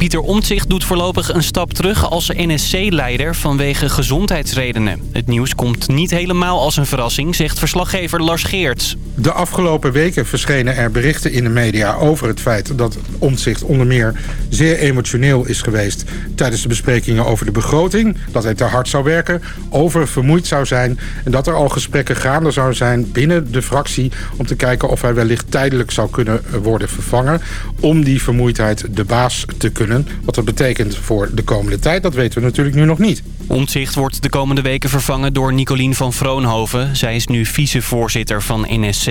Pieter Omtzigt doet voorlopig een stap terug als NSC-leider vanwege gezondheidsredenen. Het nieuws komt niet helemaal als een verrassing, zegt verslaggever Lars Geerts. De afgelopen weken verschenen er berichten in de media over het feit dat Omtzigt onder meer zeer emotioneel is geweest tijdens de besprekingen over de begroting. Dat hij te hard zou werken, over vermoeid zou zijn en dat er al gesprekken gaande zouden zijn binnen de fractie om te kijken of hij wellicht tijdelijk zou kunnen worden vervangen om die vermoeidheid de baas te kunnen. Wat dat betekent voor de komende tijd, dat weten we natuurlijk nu nog niet. Omtzigt wordt de komende weken vervangen door Nicolien van Vroonhoven. Zij is nu vicevoorzitter van NSC.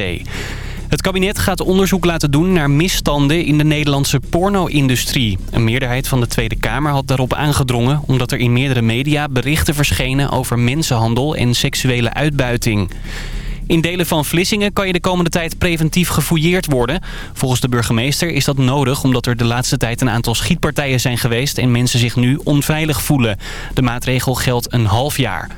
Het kabinet gaat onderzoek laten doen naar misstanden in de Nederlandse porno-industrie. Een meerderheid van de Tweede Kamer had daarop aangedrongen... omdat er in meerdere media berichten verschenen over mensenhandel en seksuele uitbuiting. In delen van Vlissingen kan je de komende tijd preventief gefouilleerd worden. Volgens de burgemeester is dat nodig omdat er de laatste tijd een aantal schietpartijen zijn geweest... en mensen zich nu onveilig voelen. De maatregel geldt een half jaar.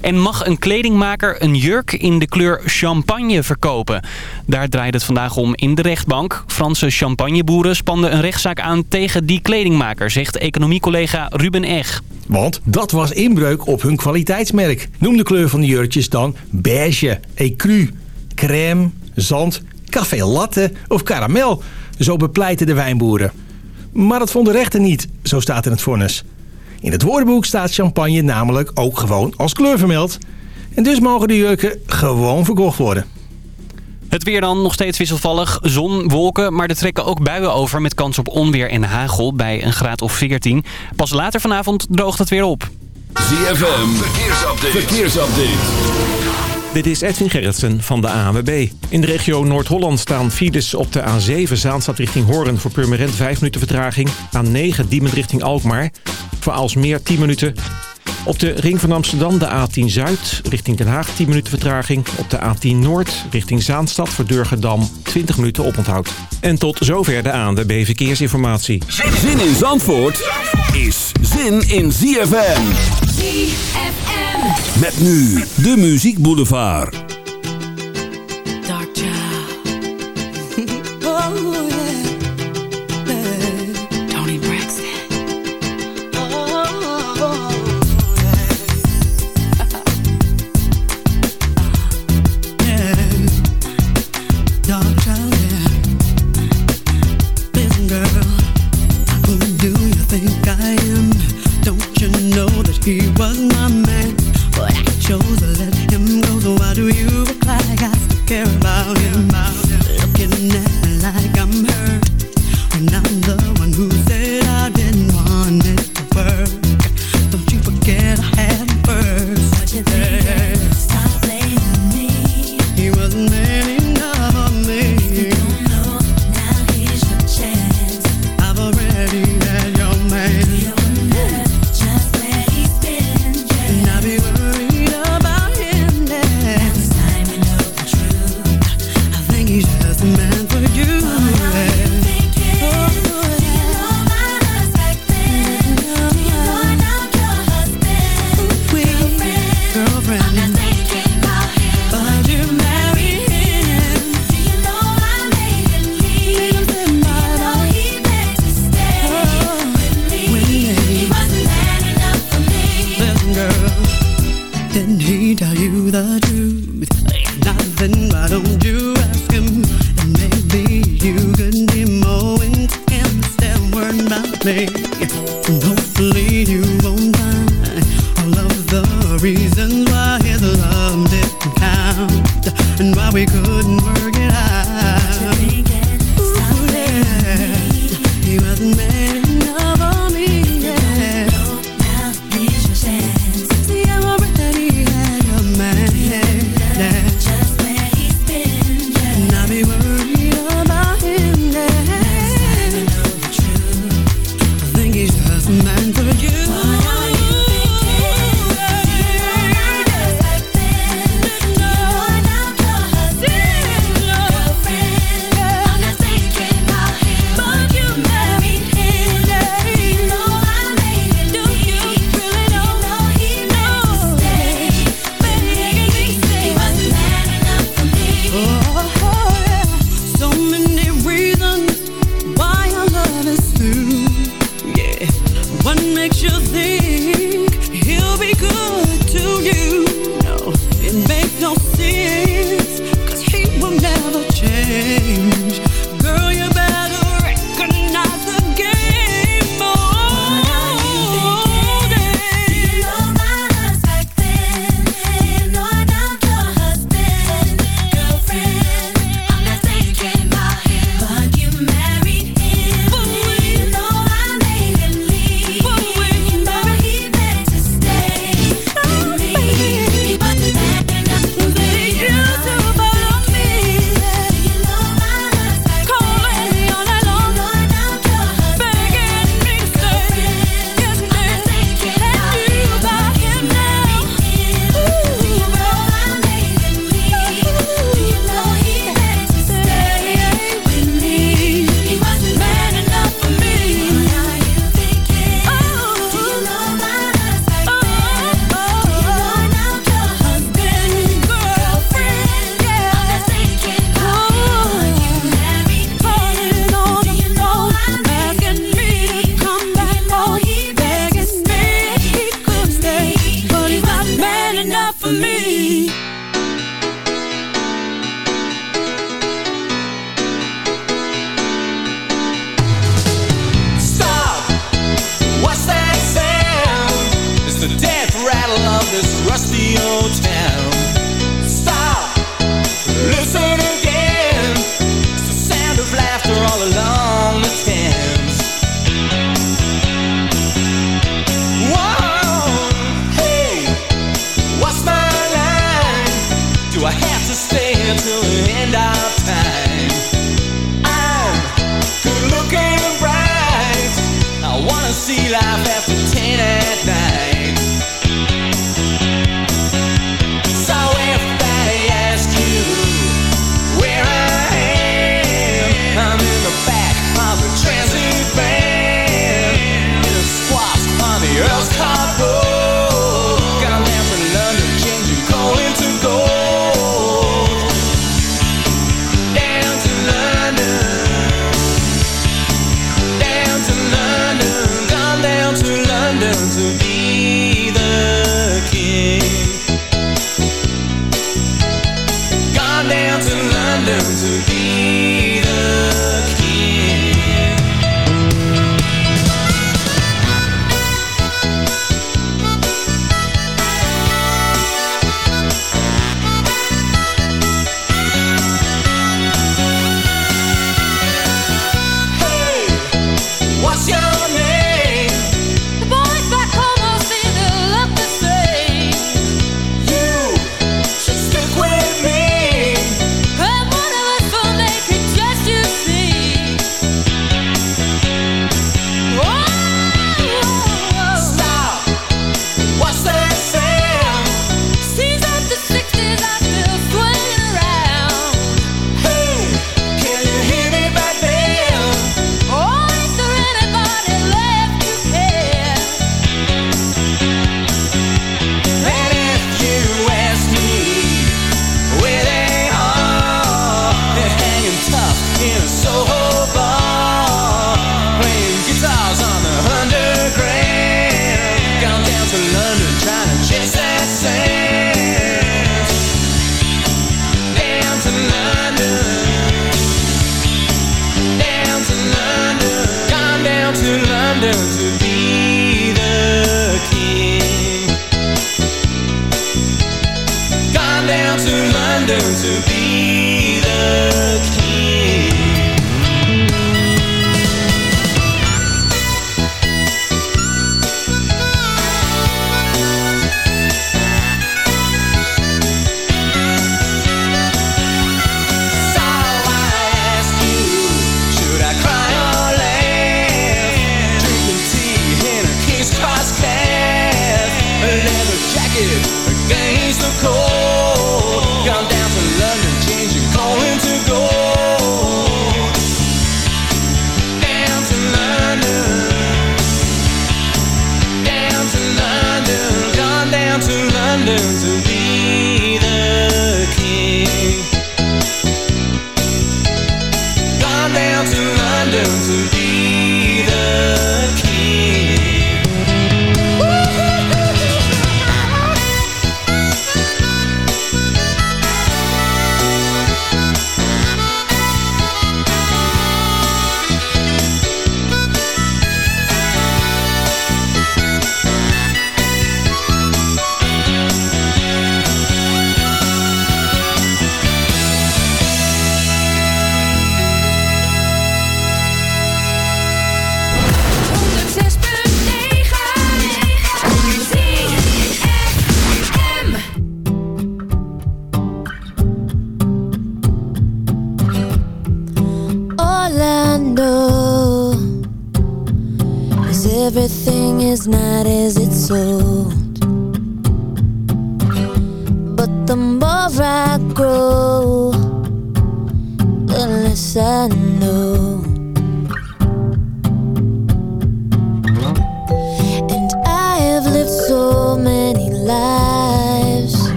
En mag een kledingmaker een jurk in de kleur champagne verkopen? Daar draait het vandaag om in de rechtbank. Franse champagneboeren spanden een rechtszaak aan tegen die kledingmaker, zegt economiecollega Ruben Eg. Want dat was inbreuk op hun kwaliteitsmerk. Noem de kleur van de jurkjes dan beige, ecru, crème, zand, café latte of karamel. Zo bepleiten de wijnboeren. Maar dat vond de rechter niet, zo staat in het vonnis. In het woordenboek staat champagne namelijk ook gewoon als kleur vermeld. En dus mogen de jurken gewoon verkocht worden. Het weer dan nog steeds wisselvallig. Zon, wolken, maar er trekken ook buien over met kans op onweer en hagel bij een graad of 14. Pas later vanavond droogt het weer op. ZFM, verkeersupdate. verkeersupdate. Dit is Edwin Gerritsen van de ANWB. In de regio Noord-Holland staan files op de A7 Zaanstad richting Hoorn voor Purmerend 5 minuten vertraging. A9 Diemen richting Alkmaar voor Alsmeer 10 minuten. Op de ring van Amsterdam de A10 Zuid richting Den Haag 10 minuten vertraging. Op de A10 Noord richting Zaanstad voor Durgedam 20 minuten oponthoud. En tot zover de ANWB Verkeersinformatie. Zin in Zandvoort is zin in ZFM. ZFM. Met nu de Muziek Boulevard.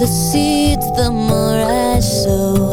The seeds, the more I sow.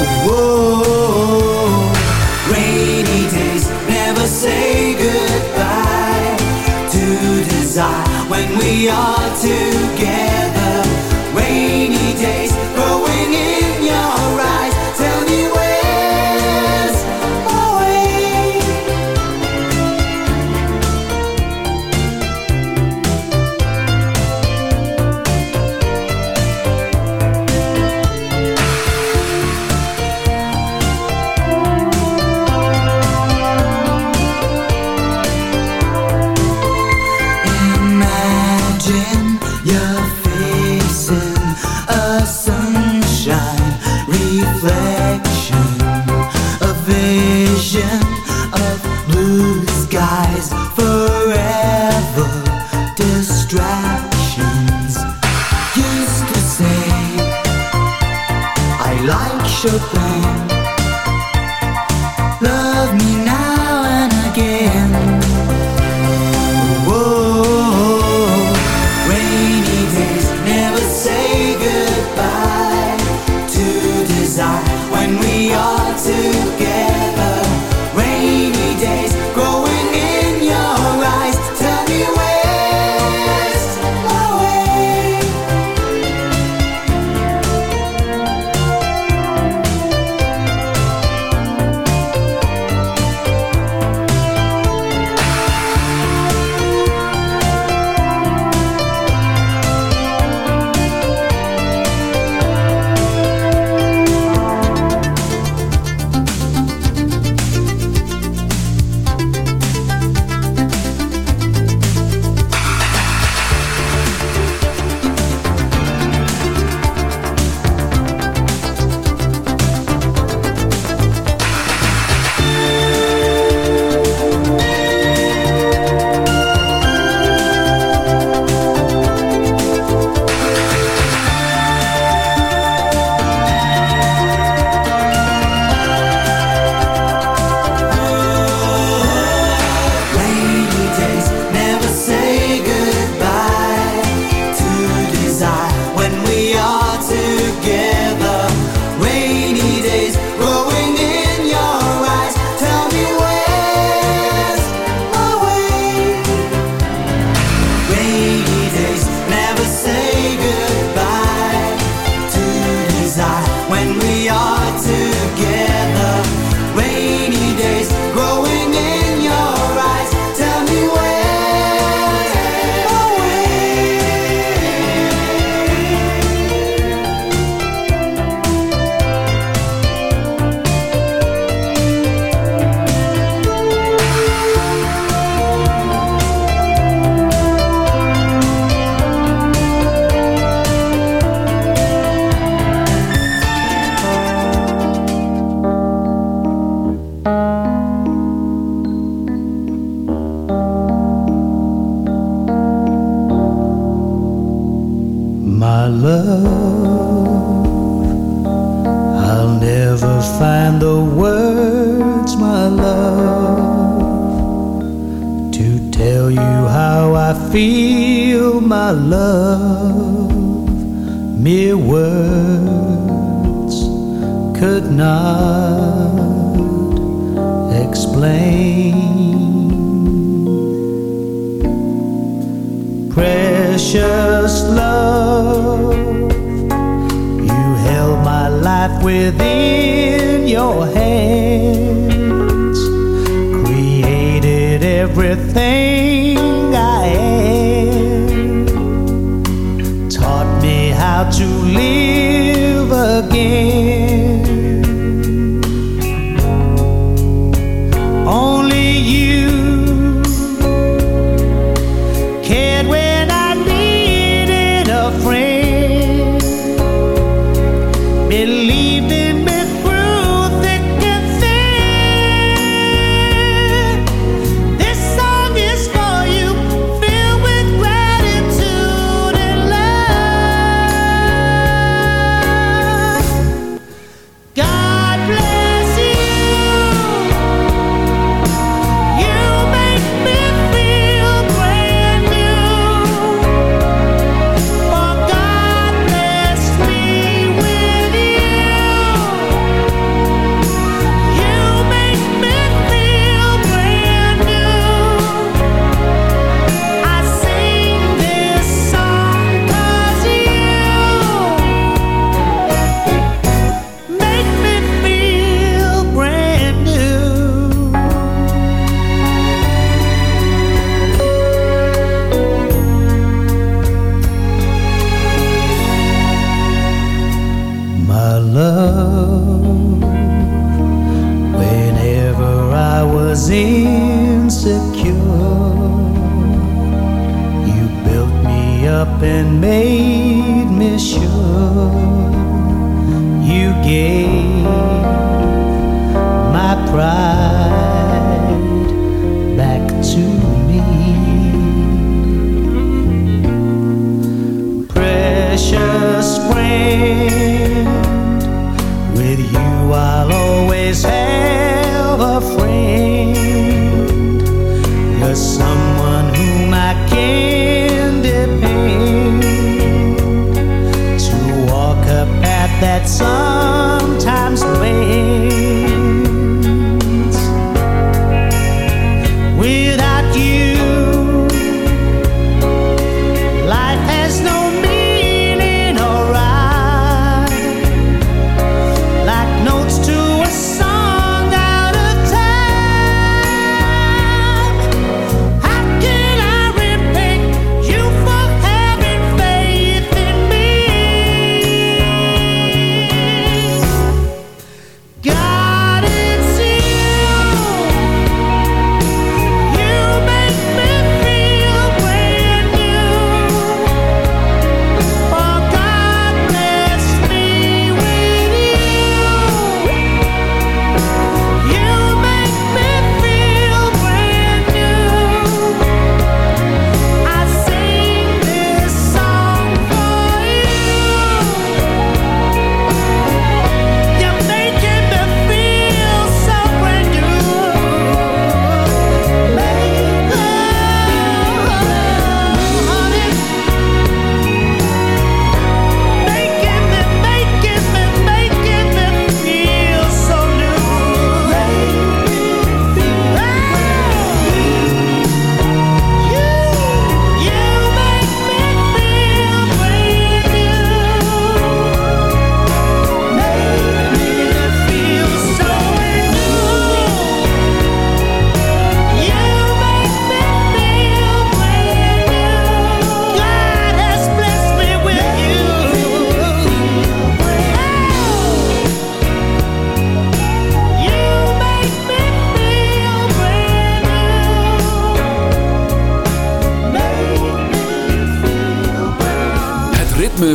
Whoa, rainy days never say goodbye to desire when we are together. not explain. Precious love, you held my life within your hands, created everything up and made me sure you gave my pride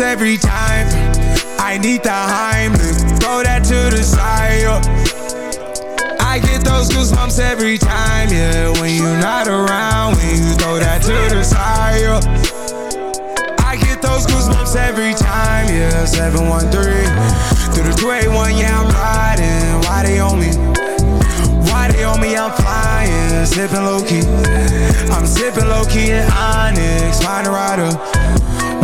every time. I need the Heimlich, throw that to the side. yeah. I get those goosebumps every time, yeah. When you're not around, when you throw that to the side. yeah. I get those goosebumps every time, yeah. 713 through the 281, yeah, I'm riding. Why they on me? Why they on me? I'm flying, sipping low key. I'm sipping low key in Onyx, find a rider.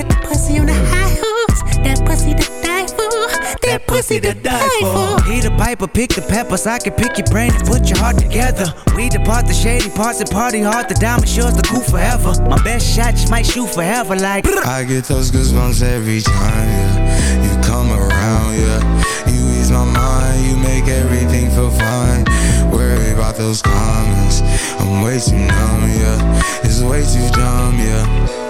Put the pussy on the high horse. That pussy to die for. That pussy to die for. He the piper, pick the peppers. I can pick your brain and put your heart together. We depart the shady parts and party hard. The diamond sure the cool forever. My best shot just might shoot forever. Like I get those goosebumps every time, yeah. You come around, yeah. You ease my mind, you make everything feel fine. Worry about those comments. I'm way too numb, yeah. It's way too dumb, yeah.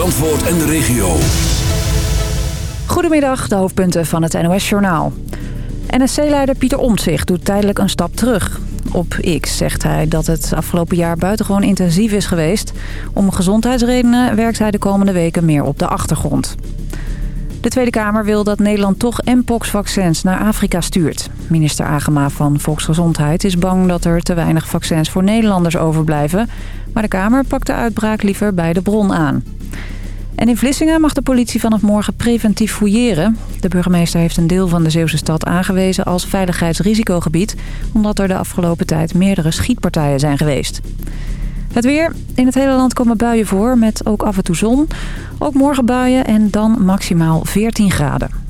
Zandvoort en de regio. Goedemiddag, de hoofdpunten van het NOS-journaal. NSC-leider Pieter Omtzigt doet tijdelijk een stap terug. Op X zegt hij dat het afgelopen jaar buitengewoon intensief is geweest. Om gezondheidsredenen werkt hij de komende weken meer op de achtergrond. De Tweede Kamer wil dat Nederland toch mpox-vaccins naar Afrika stuurt. Minister Agema van Volksgezondheid is bang dat er te weinig vaccins voor Nederlanders overblijven. Maar de Kamer pakt de uitbraak liever bij de bron aan. En in Vlissingen mag de politie vanaf morgen preventief fouilleren. De burgemeester heeft een deel van de Zeeuwse stad aangewezen als veiligheidsrisicogebied... omdat er de afgelopen tijd meerdere schietpartijen zijn geweest. Het weer. In het hele land komen buien voor met ook af en toe zon. Ook morgen buien en dan maximaal 14 graden.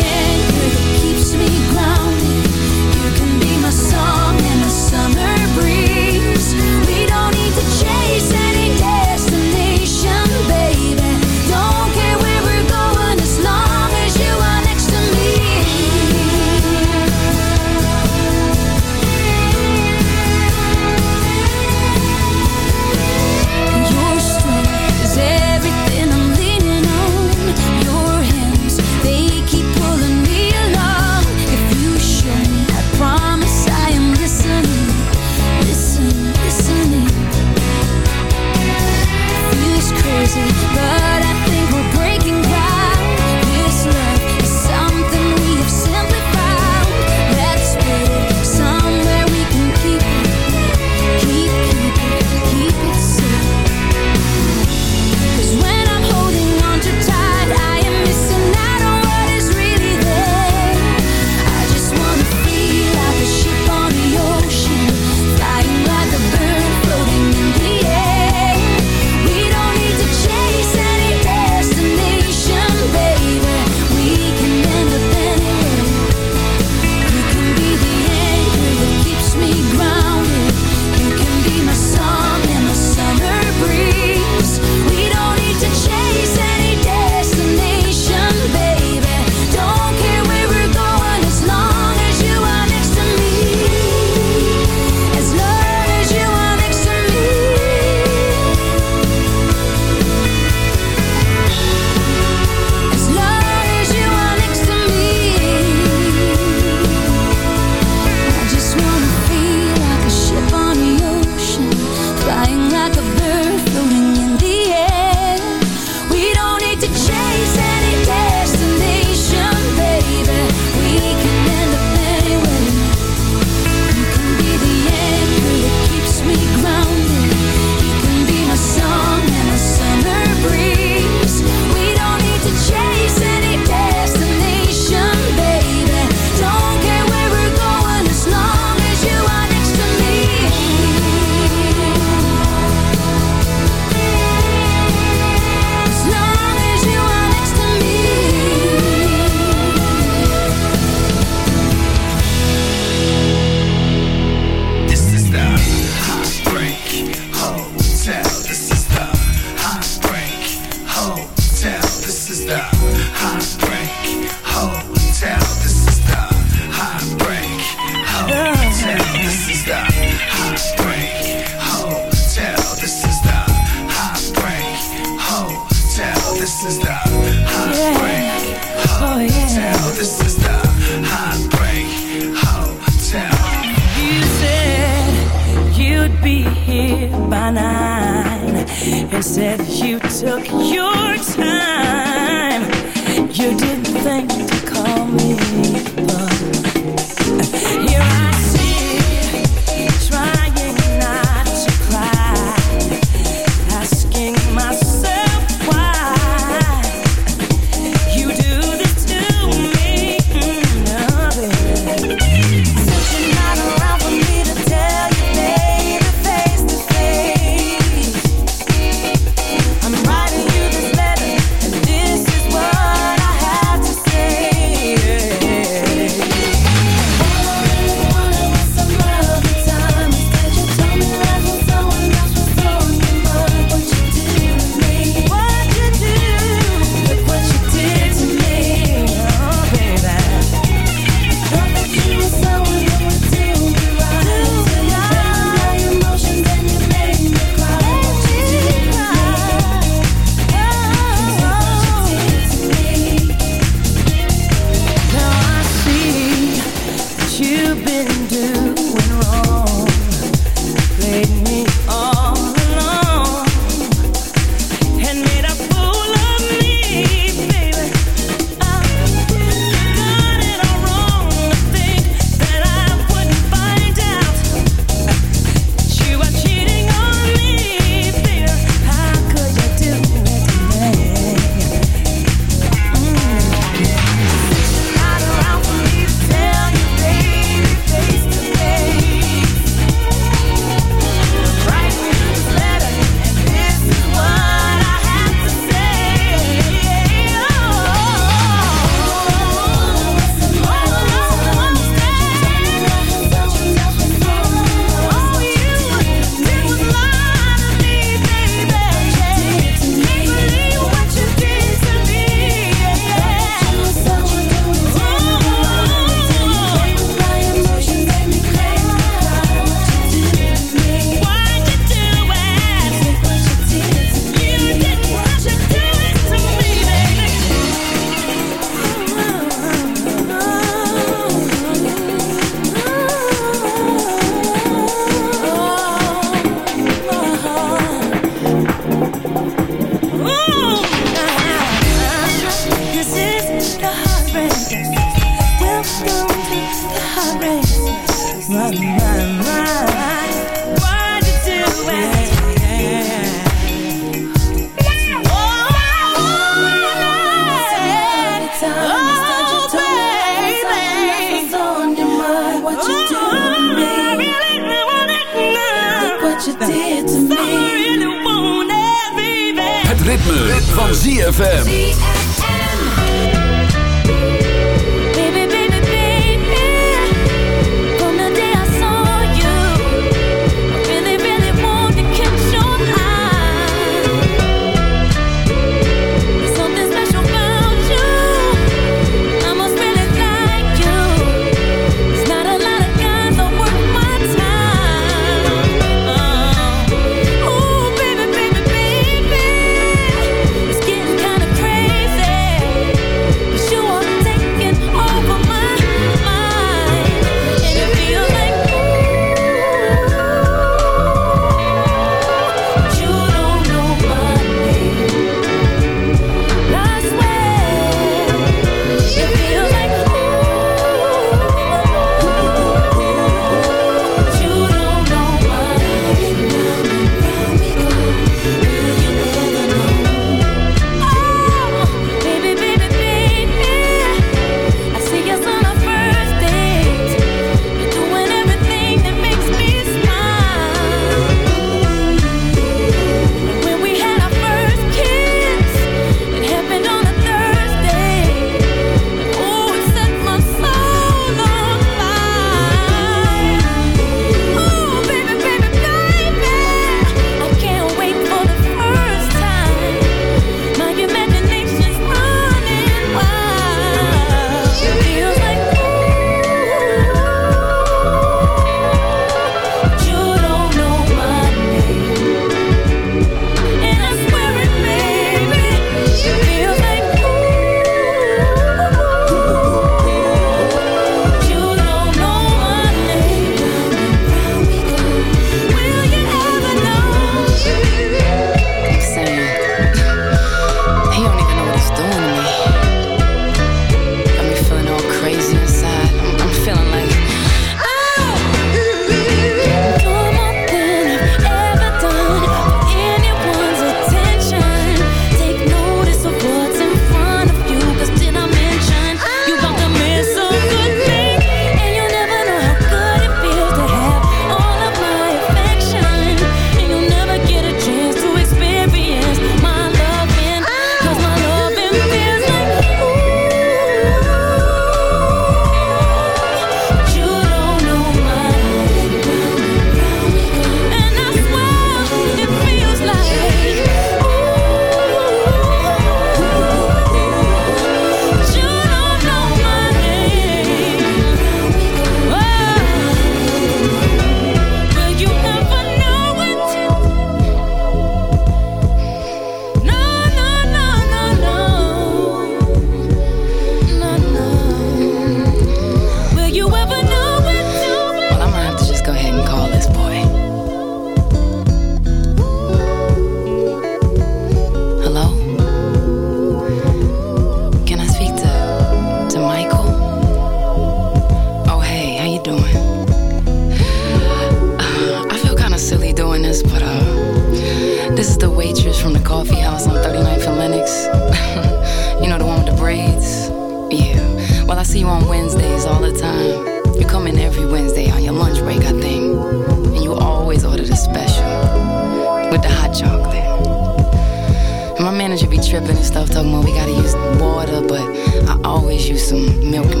Use some milk